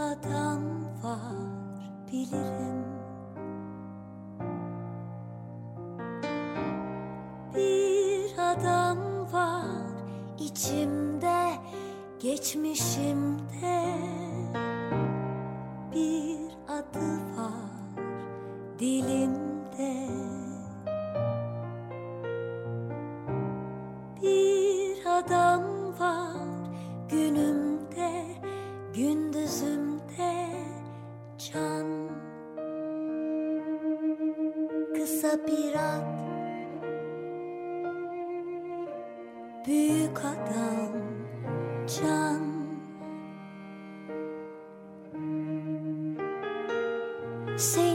Adam var bilirim Bir adam var içimde geçmişimde Kısa bir ad Büyük adam can Seni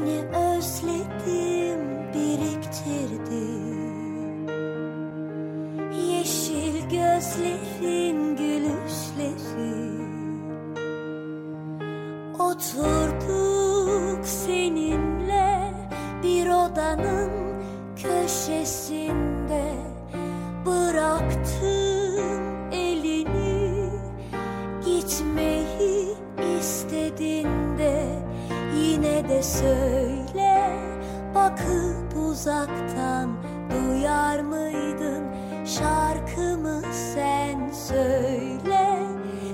bakıp uzaktan duyar mıydın? Şarkımı sen söyle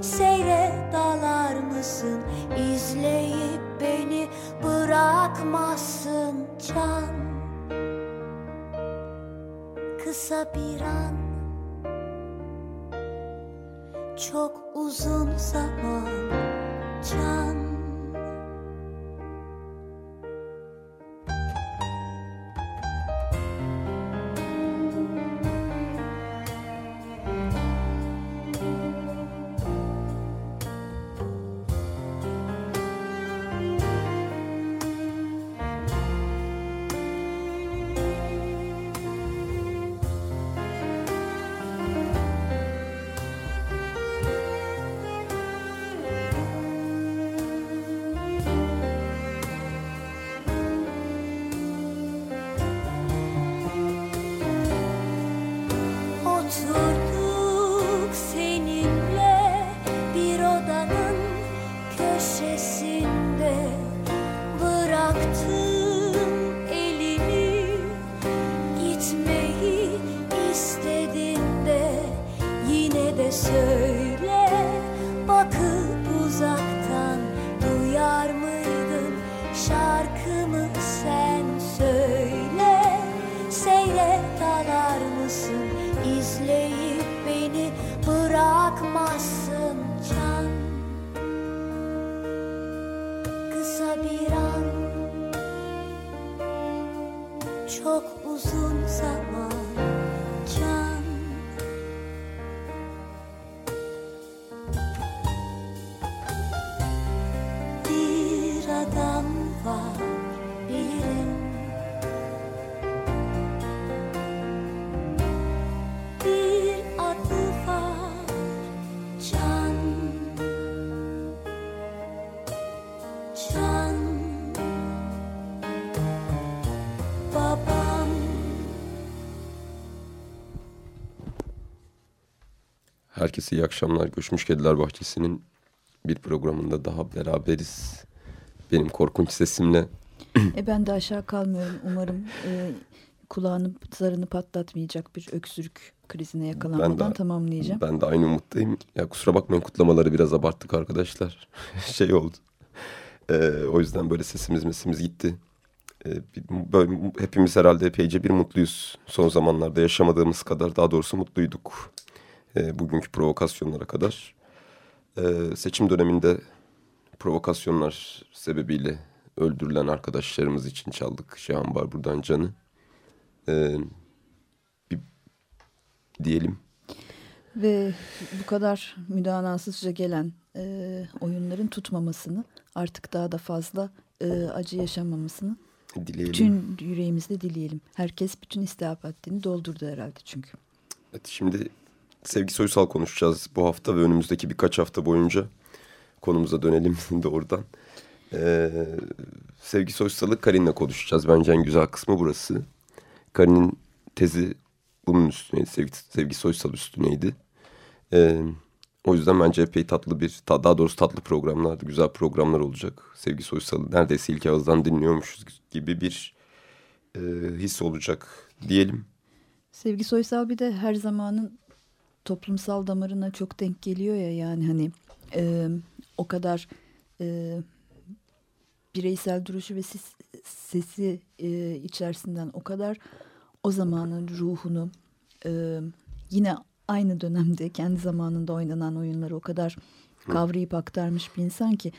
Seyre dalar mısın? İzleyip beni bırakmazsın can. Kısa bir an. Çok uzun zaman can dalar mısın? İzleyip beni bırakmazsın can. Kısa bir an. Çok uzun zaman Herkese iyi akşamlar. Göçmüş Kediler Bahçesi'nin bir programında daha beraberiz. Benim korkunç sesimle E ben de aşağı kalmıyorum. Umarım e, kulağını zarını patlatmayacak bir öksürük krizine yakalanmadan Ben de- tamamlayacağım. ben de aynı umuttayım. Ya kusura bakmayın kutlamaları biraz abarttık arkadaşlar. şey oldu. Ee, o yüzden böyle sesimiz mesimiz gitti. Bir- böyle hepimiz herhalde epeyce bir mutluyuz. Son zamanlarda yaşamadığımız kadar daha doğrusu mutluyduk. Ee, bugünkü provokasyonlara kadar. Ee, seçim döneminde provokasyonlar sebebiyle öldürülen arkadaşlarımız için çaldık. Şahan Barbur'dan Can'ı. Ee, bir, diyelim. Ve bu kadar müdanasızca gelen e, oyunların tutmamasını artık daha da fazla e, acı yaşamamasını Dileyelim. bütün yüreğimizde dileyelim. Herkes bütün istihap haddini doldurdu herhalde çünkü. Evet, şimdi Sevgi Soysal konuşacağız bu hafta ve önümüzdeki birkaç hafta boyunca konumuza dönelim doğrudan. Ee, Sevgi Soysal'ı Karin'le konuşacağız. Bence en güzel kısmı burası. Karin'in tezi bunun üstüneydi. Sevgi, Sevgi Soysal üstüneydi. Ee, o yüzden bence epey tatlı bir, daha doğrusu tatlı programlar, güzel programlar olacak. Sevgi Soysal'ı neredeyse ilk ağızdan dinliyormuşuz gibi bir e, his olacak diyelim. Sevgi Soysal bir de her zamanın toplumsal damarına çok denk geliyor ya yani hani e, o kadar e, bireysel duruşu ve ses, sesi e, içerisinden o kadar o zamanın ruhunu e, yine aynı dönemde kendi zamanında oynanan oyunları o kadar kavrayıp aktarmış bir insan ki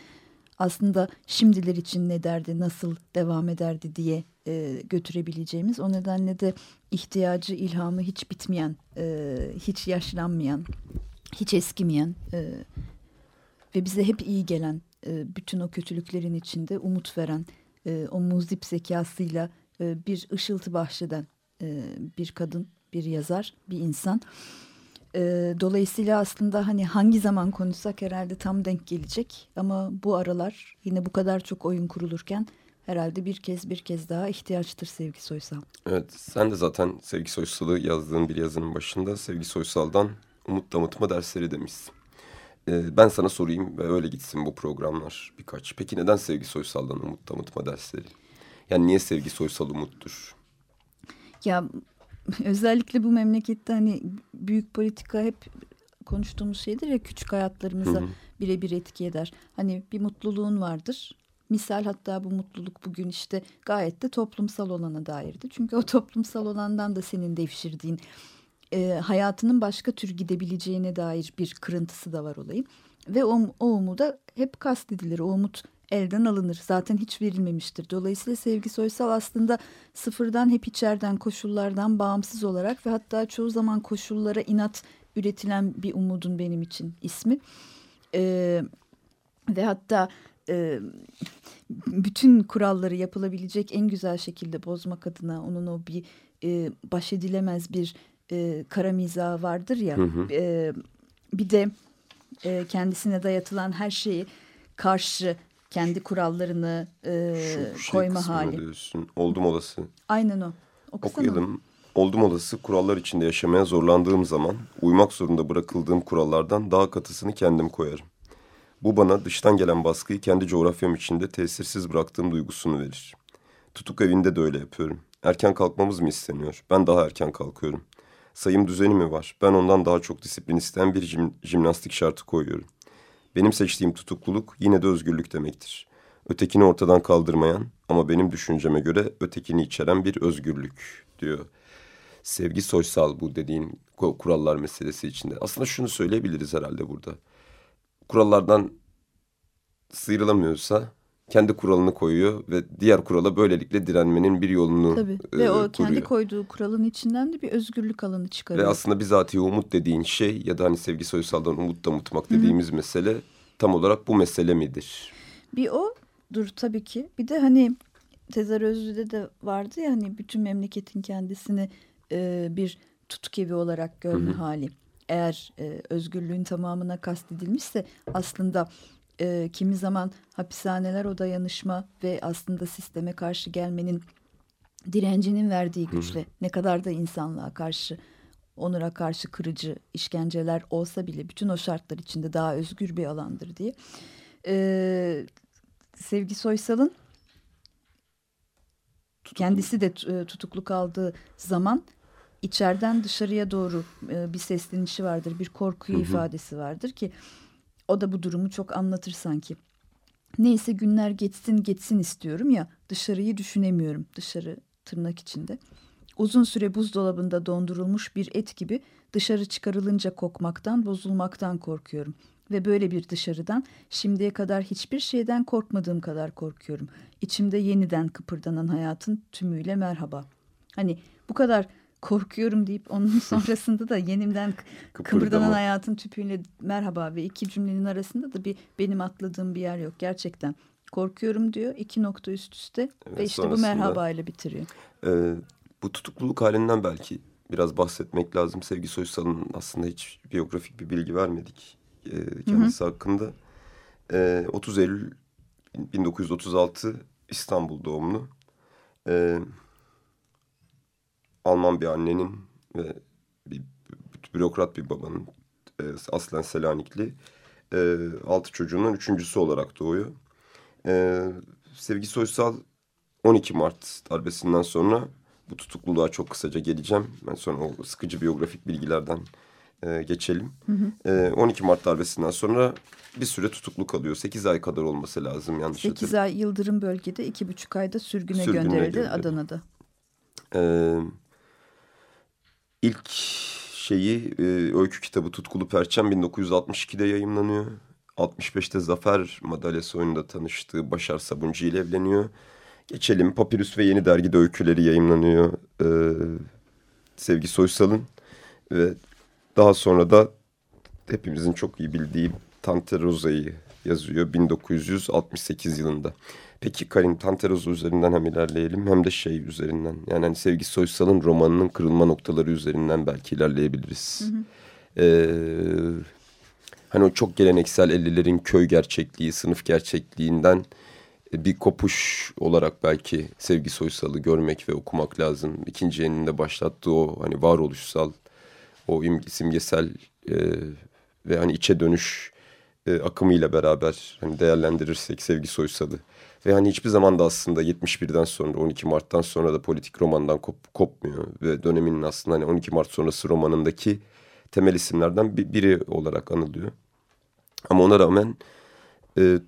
aslında şimdiler için ne derdi, nasıl devam ederdi diye e, götürebileceğimiz. O nedenle de ihtiyacı, ilhamı hiç bitmeyen, e, hiç yaşlanmayan, hiç eskimeyen e, ve bize hep iyi gelen, e, bütün o kötülüklerin içinde umut veren, e, o muzip zekasıyla e, bir ışıltı bahşeden e, bir kadın, bir yazar, bir insan. Dolayısıyla aslında hani hangi zaman konuşsak herhalde tam denk gelecek. Ama bu aralar yine bu kadar çok oyun kurulurken herhalde bir kez bir kez daha ihtiyaçtır Sevgi Soysal. Evet sen de zaten Sevgi Soysal'ı yazdığın bir yazının başında Sevgi Soysal'dan umut damıtma dersleri demişsin. Ee, ben sana sorayım ve öyle gitsin bu programlar birkaç. Peki neden Sevgi Soysal'dan umut damıtma dersleri? Yani niye Sevgi Soysal umuttur? Ya özellikle bu memlekette hani büyük politika hep konuştuğumuz şeydir ya küçük hayatlarımıza birebir etki eder. Hani bir mutluluğun vardır. Misal hatta bu mutluluk bugün işte gayet de toplumsal olana dairdi. Çünkü o toplumsal olandan da senin devşirdiğin e, hayatının başka tür gidebileceğine dair bir kırıntısı da var olayın. Ve o, o umuda hep kastedilir. O umut elden alınır. Zaten hiç verilmemiştir. Dolayısıyla Sevgi Soysal aslında sıfırdan hep içeriden koşullardan bağımsız olarak ve hatta çoğu zaman koşullara inat üretilen bir umudun benim için ismi. Ee, ve hatta e, bütün kuralları yapılabilecek en güzel şekilde bozmak adına onun o bir e, baş edilemez bir e, kara mizahı vardır ya. Hı hı. E, bir de e, kendisine dayatılan her şeyi karşı kendi kurallarını e, Şu şey koyma hali. Diyorsun. Oldum olası. Aynen o. Okusana. Okuyalım. Oldum olası kurallar içinde yaşamaya zorlandığım zaman uymak zorunda bırakıldığım kurallardan daha katısını kendim koyarım. Bu bana dıştan gelen baskıyı kendi coğrafyam içinde tesirsiz bıraktığım duygusunu verir. Tutuk evinde de öyle yapıyorum. Erken kalkmamız mı isteniyor? Ben daha erken kalkıyorum. Sayım düzeni mi var? Ben ondan daha çok disiplin isteyen bir jim, jimnastik şartı koyuyorum. Benim seçtiğim tutukluluk yine de özgürlük demektir. Ötekini ortadan kaldırmayan ama benim düşünceme göre ötekini içeren bir özgürlük diyor. Sevgi soysal bu dediğin kurallar meselesi içinde. Aslında şunu söyleyebiliriz herhalde burada. Kurallardan sıyrılamıyorsa kendi kuralını koyuyor ve diğer kurala böylelikle direnmenin bir yolunu Tabii. E, ve o kuruyor. kendi koyduğu kuralın içinden de bir özgürlük alanı çıkarıyor. Ve aslında bizatihi umut dediğin şey ya da hani Sevgi Soysal'dan umut damıtmak dediğimiz Hı-hı. mesele tam olarak bu mesele midir? Bir o dur tabii ki. Bir de hani Tezar Özlü'de de vardı ya hani bütün memleketin kendisini e, bir tutuk evi olarak görme Hı-hı. hali. Eğer e, özgürlüğün tamamına kastedilmişse aslında e, kimi zaman hapishaneler o dayanışma ve aslında sisteme karşı gelmenin direncinin verdiği güçle Hı. ne kadar da insanlığa karşı onura karşı kırıcı işkenceler olsa bile bütün o şartlar içinde daha özgür bir alandır diye. Ee, Sevgi Soysal'ın kendisi de e, tutuklu kaldığı zaman içeriden dışarıya doğru e, bir seslenişi vardır, bir korku hı hı. ifadesi vardır ki o da bu durumu çok anlatır sanki. Neyse günler geçsin geçsin istiyorum ya dışarıyı düşünemiyorum dışarı tırnak içinde. Uzun süre buzdolabında dondurulmuş bir et gibi dışarı çıkarılınca kokmaktan, bozulmaktan korkuyorum. ve böyle bir dışarıdan şimdiye kadar hiçbir şeyden korkmadığım kadar korkuyorum. İçimde yeniden kıpırdanan hayatın tümüyle merhaba. Hani bu kadar korkuyorum deyip onun sonrasında da yenimden kıpırdanan hayatın tüpüyle merhaba ve iki cümlenin arasında da bir benim atladığım bir yer yok. Gerçekten korkuyorum diyor iki nokta üst üste Evet, ve işte bu merhaba ile bitiriyor. Ee, bu tutukluluk halinden belki biraz bahsetmek lazım. Sevgi Soysal'ın aslında hiç biyografik bir bilgi vermedik e, kendisi hakkında. Ee, 30 Eylül 1936 İstanbul doğumlu. Ee, Alman bir annenin ve bir bürokrat bir babanın e, aslen Selanikli e, altı çocuğunun üçüncüsü olarak doğuyor. E, Sevgi Soysal 12 Mart darbesinden sonra bu tutukluluğa çok kısaca geleceğim. Ben sonra o sıkıcı biyografik bilgilerden e, geçelim. E, 12 Mart darbesinden sonra bir süre tutuklu kalıyor. 8 ay kadar olması lazım yanlış 8 hatırlamıyorum. ay Yıldırım bölgede iki buçuk ayda sürgüne, Sürgüne gönderildi gönderildi. Adana'da. Ee, ilk şeyi e, öykü kitabı Tutkulu Perçem 1962'de yayımlanıyor. 65'te Zafer Madalyası oyununda tanıştığı Başar Sabuncu ile evleniyor. Geçelim Papyrus ve Yeni Dergi'de öyküleri yayımlanıyor. Ee, Sevgi Soysal'ın ve daha sonra da hepimizin çok iyi bildiği Tante Rosa'yı yazıyor 1968 yılında. Peki Karin Tante Rosa üzerinden hem ilerleyelim hem de şey üzerinden. Yani hani Sevgi Soysal'ın romanının kırılma noktaları üzerinden belki ilerleyebiliriz. Ee, hani o çok geleneksel 50'lerin köy gerçekliği, sınıf gerçekliğinden e, bir kopuş olarak belki Sevgi Soysal'ı görmek ve okumak lazım. İkinci eninde başlattığı o hani varoluşsal, o im- simgesel e, ve hani içe dönüş e, akımıyla beraber hani değerlendirirsek Sevgi Soysal'ı ve hani hiçbir zaman da aslında 71'den sonra 12 Mart'tan sonra da politik romandan kop, kopmuyor ve döneminin aslında hani 12 Mart sonrası romanındaki temel isimlerden bir, biri olarak anılıyor. Ama ona rağmen e,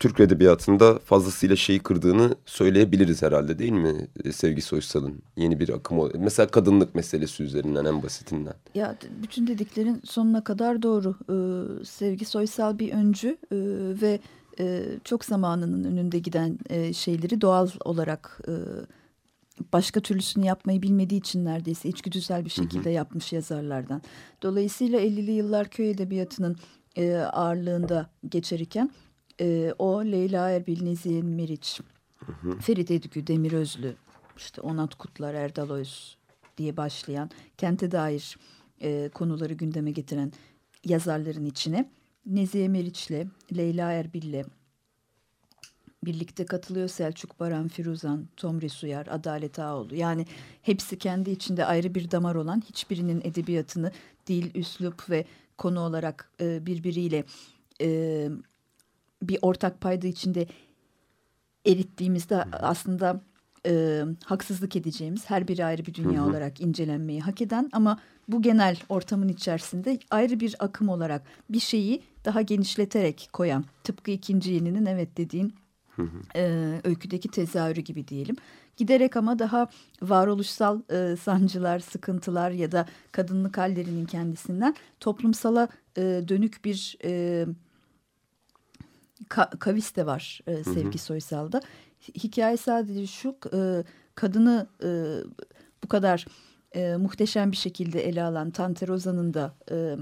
Türk edebiyatında fazlasıyla şeyi kırdığını söyleyebiliriz herhalde değil mi e, Sevgi Soysal'ın yeni bir akım mesela kadınlık meselesi üzerinden en basitinden. Ya bütün dediklerin sonuna kadar doğru. Ee, Sevgi Soysal bir öncü ee, ve e, çok zamanının önünde giden e, şeyleri doğal olarak e, başka türlüsünü yapmayı bilmediği için neredeyse içgüdüsel bir şekilde yapmış yazarlardan. Dolayısıyla 50'li yıllar köy edebiyatının e, ağırlığında geçerken e, o Leyla Erbil, Nezihe Meriç, Ferit Edgü, Demir Özlü, işte Onat Kutlar, Erdal Öz diye başlayan kente dair e, konuları gündeme getiren yazarların içine Nezihe Meriç'le, Leyla Erbil'le birlikte katılıyor Selçuk Baran, Firuzan, Tomri Suyar, Adalet Ağoğlu. Yani hepsi kendi içinde ayrı bir damar olan hiçbirinin edebiyatını dil, üslup ve konu olarak e, birbiriyle e, bir ortak payda içinde erittiğimizde aslında e, haksızlık edeceğimiz her biri ayrı bir dünya olarak incelenmeyi hak eden ama bu genel ortamın içerisinde ayrı bir akım olarak bir şeyi daha genişleterek koyan tıpkı ikinci yeninin evet dediğin e, öyküdeki tezahürü gibi diyelim. Giderek ama daha varoluşsal e, sancılar, sıkıntılar ya da kadınlık hallerinin kendisinden toplumsala e, dönük bir e, ka- kavis de var e, Sevgi Soysal'da. Hi- Hikaye sadece şu e, kadını e, bu kadar e, muhteşem bir şekilde ele alan Tante Rosa'nın da e,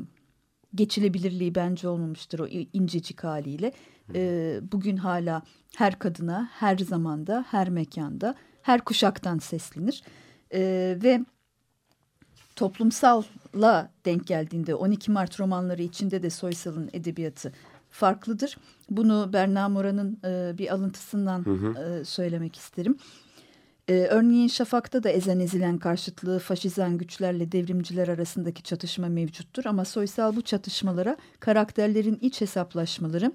geçilebilirliği bence olmamıştır o incecik haliyle. E, bugün hala her kadına, her zamanda, her mekanda, her kuşaktan seslenir. E, ve toplumsalla denk geldiğinde 12 Mart romanları içinde de Soysal'ın edebiyatı farklıdır. Bunu Berna Mora'nın e, bir alıntısından e, söylemek isterim. E, örneğin Şafak'ta da ezen ezilen karşıtlığı faşizan güçlerle devrimciler arasındaki çatışma mevcuttur. Ama Soysal bu çatışmalara karakterlerin iç hesaplaşmaları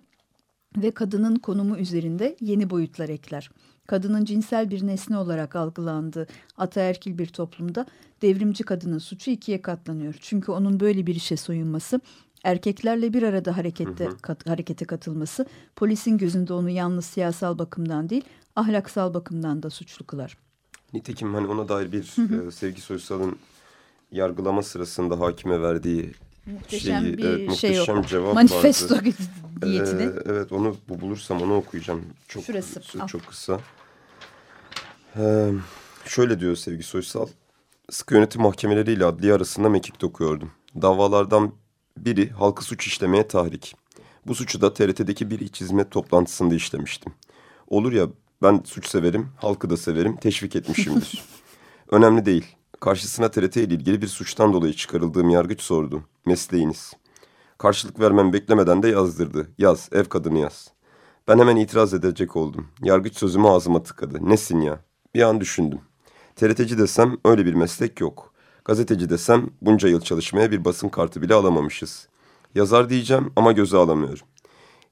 ve kadının konumu üzerinde yeni boyutlar ekler. Kadının cinsel bir nesne olarak algılandığı ataerkil bir toplumda devrimci kadının suçu ikiye katlanıyor. Çünkü onun böyle bir işe soyunması, erkeklerle bir arada harekette kat- harekete katılması, polisin gözünde onu yalnız siyasal bakımdan değil, ahlaksal bakımdan da suçlu kılar. Nitekim hani ona dair bir e, Sevgi Soysal'ın yargılama sırasında hakime verdiği muhteşem Şeyi, bir evet, şey muhteşem yok. cevap Manifesto vardı. niyetine. Ee, evet onu bu bulursam onu okuyacağım. Çok, Şurası, al. Çok kısa. Ee, şöyle diyor Sevgi Soysal. Sıkı yönetim mahkemeleriyle adliye arasında mekik dokuyordum. Davalardan biri halkı suç işlemeye tahrik. Bu suçu da TRT'deki bir iç hizmet toplantısında işlemiştim. Olur ya ben suç severim, halkı da severim, teşvik etmişimdir. Önemli değil. Karşısına TRT ile ilgili bir suçtan dolayı çıkarıldığım yargıç sordu. Mesleğiniz. Karşılık vermem beklemeden de yazdırdı. Yaz, ev kadını yaz. Ben hemen itiraz edecek oldum. Yargıç sözümü ağzıma tıkadı. Nesin ya? Bir an düşündüm. TRT'ci desem öyle bir meslek yok. Gazeteci desem bunca yıl çalışmaya bir basın kartı bile alamamışız. Yazar diyeceğim ama göze alamıyorum.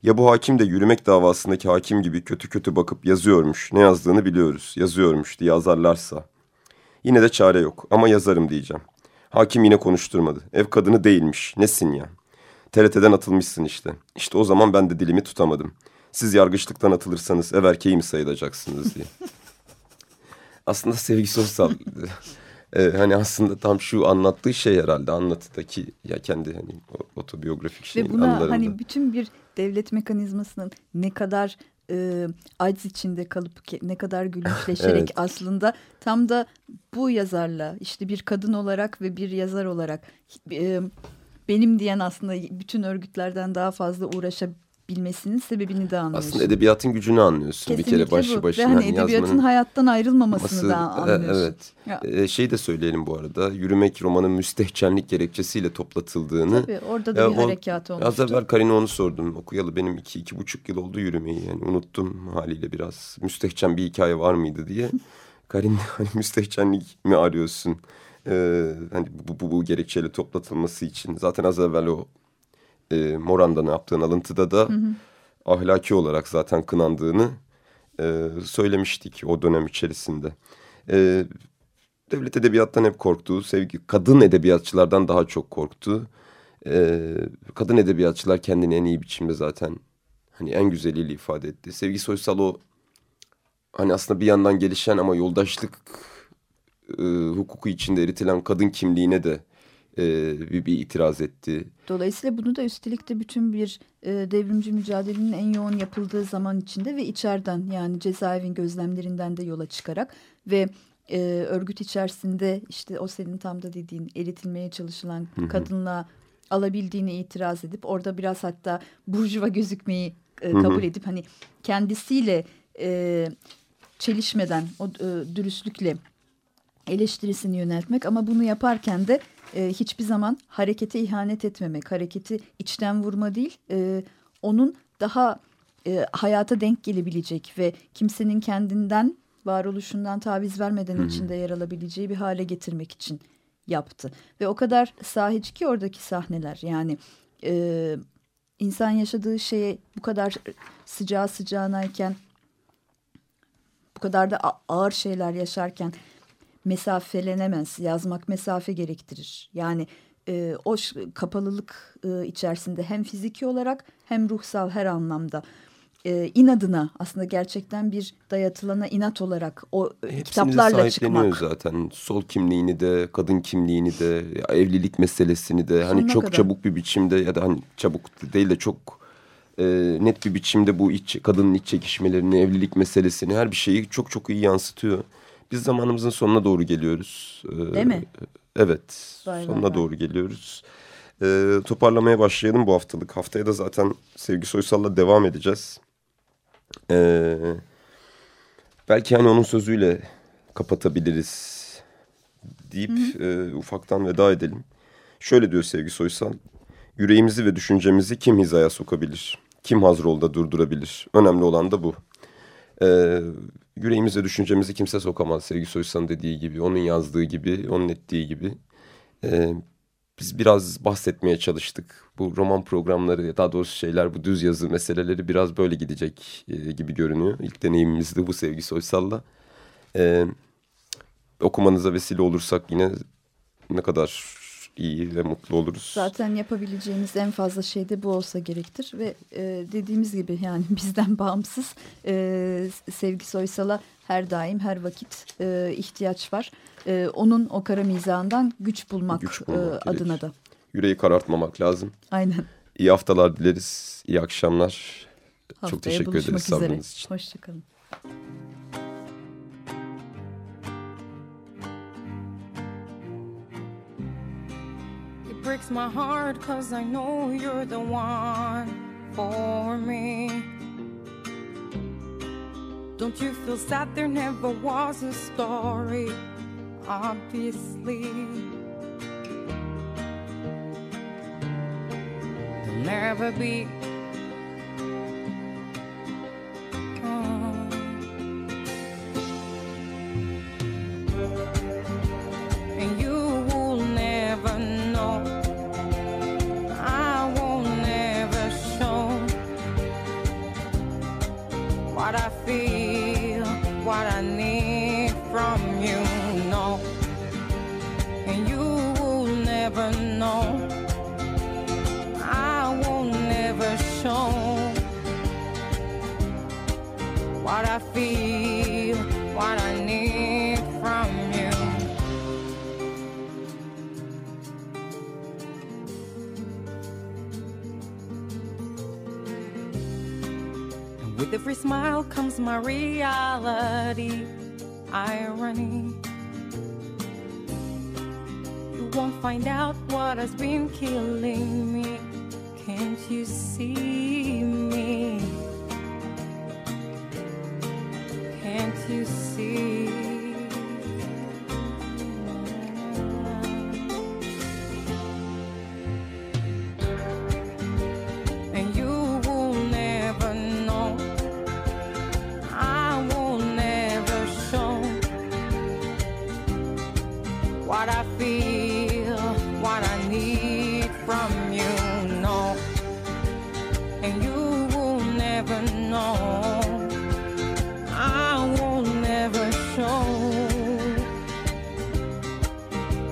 Ya bu hakim de yürümek davasındaki hakim gibi kötü kötü bakıp yazıyormuş. Ne yazdığını biliyoruz. Yazıyormuş diye yazarlarsa. Yine de çare yok ama yazarım diyeceğim. Hakim yine konuşturmadı. Ev kadını değilmiş. Nesin ya? TRT'den atılmışsın işte. İşte o zaman ben de dilimi tutamadım. Siz yargıçlıktan atılırsanız ev erkeği mi sayılacaksınız diye. aslında sevgi sosyal. Ee, hani aslında tam şu anlattığı şey herhalde anlatıdaki ya kendi hani otobiyografik şeyin Ve buna anılarında. hani bütün bir devlet mekanizmasının ne kadar e, aciz içinde kalıp ne kadar gülünçleşerek Evet. aslında tam da bu yazarla işte bir kadın olarak ve bir yazar olarak e, benim diyen aslında bütün örgütlerden daha fazla uğraşabilmesinin sebebini de anlıyorsun. Aslında edebiyatın gücünü anlıyorsun bir kere Kesinlikle başlı bu. başına. Ve hani edebiyatın yazmanın hayattan ayrılmamasınıMası- da e, anlıyorsun. Evet. Ee, şey de söyleyelim bu arada. Yürümek romanın müstehcenlik gerekçesiyle toplatıldığını. Tabii orada da Ya bir o- harekat olmuştu. Az evvel Karine onu sordum. Okuyalı benim iki, iki buçuk yıl oldu yürümeyi. Yani unuttum haliyle biraz. Müstehcen bir hikaye var mıydı diye. Karine hani müstehcenlik mi arıyorsun? Ee, hani bu, bu, bu gerekçeyle toplatılması için. Zaten az evvel o e, Moran'dan yaptığın alıntıda da ahlaki olarak zaten kınandığını e, söylemiştik o dönem içerisinde. E, devlet edebiyattan hep korktu. Sevgi, kadın edebiyatçılardan daha çok korktu. E, kadın edebiyatçılar kendini en iyi biçimde zaten hani en güzeliyle ifade etti. Sevgi Soysal o hani aslında bir yandan gelişen ama yoldaşlık e, hukuku içinde eritilen kadın kimliğine de e, bir, bir itiraz etti. Dolayısıyla bunu da üstelik de bütün bir e, devrimci mücadelenin en yoğun yapıldığı zaman içinde ve içeriden yani cezaevin gözlemlerinden de yola çıkarak ve e, örgüt içerisinde işte o senin tam da dediğin eritilmeye çalışılan kadınla alabildiğini itiraz edip orada biraz hatta burjuva gözükmeyi e, kabul edip hani kendisiyle e, çelişmeden o e, dürüstlükle eleştirisini yöneltmek ama bunu yaparken de e, hiçbir zaman harekete ihanet etmemek, hareketi içten vurma değil, e, onun daha e, hayata denk gelebilecek ve kimsenin kendinden varoluşundan taviz vermeden içinde yer alabileceği bir hale getirmek için yaptı. Ve o kadar sahici ki oradaki sahneler yani e, insan yaşadığı şeye bu kadar sıcağı sıcağınayken bu kadar da ağır şeyler yaşarken mesafelenemez. Yazmak mesafe gerektirir. Yani e, o kapalılık e, içerisinde hem fiziki olarak hem ruhsal her anlamda e, inadına aslında gerçekten bir dayatılana inat olarak o e, Hepsini kitaplarla çıkmak. zaten. Sol kimliğini de, kadın kimliğini de, evlilik meselesini de. Hani Sonuna çok kadar. çabuk bir biçimde ya da hani çabuk değil de çok e, net bir biçimde bu iç, kadının iç çekişmelerini, evlilik meselesini her bir şeyi çok çok iyi yansıtıyor. Biz zamanımızın sonuna doğru geliyoruz. Ee, Değil mi? Evet, Vay sonuna vay. doğru geliyoruz. Ee, toparlamaya başlayalım bu haftalık. Haftaya da zaten Sevgi Soysal'la devam edeceğiz. Ee, belki hani onun sözüyle kapatabiliriz deyip e, ufaktan veda edelim. Şöyle diyor Sevgi Soysal. Yüreğimizi ve düşüncemizi kim hizaya sokabilir? Kim hazrolda durdurabilir? Önemli olan da bu. Ee, yüreğimiz ve düşüncemizi kimse sokamaz Sevgi Soysal'ın dediği gibi. Onun yazdığı gibi, onun ettiği gibi. Ee, biz biraz bahsetmeye çalıştık. Bu roman programları, daha doğrusu şeyler, bu düz yazı meseleleri biraz böyle gidecek e, gibi görünüyor. İlk deneyimimiz de bu Sevgi Soysal'la. Ee, okumanıza vesile olursak yine ne kadar iyi ve mutlu oluruz. Zaten yapabileceğimiz en fazla şey de bu olsa gerektir ve e, dediğimiz gibi yani bizden bağımsız e, Sevgi Soysal'a her daim her vakit e, ihtiyaç var. E, onun o kara mizahından güç bulmak, güç bulmak e, adına da. Yüreği karartmamak lazım. Aynen. İyi haftalar dileriz, iyi akşamlar. Haftaya Çok teşekkür ederiz sabrınız için. Hoşçakalın. breaks my heart cause I know you're the one for me. Don't you feel sad? There never was a story obviously. There'll never be my reality. Irony. You won't find out what has been killing me. Can't you see me? Can't you see?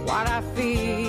what I feel.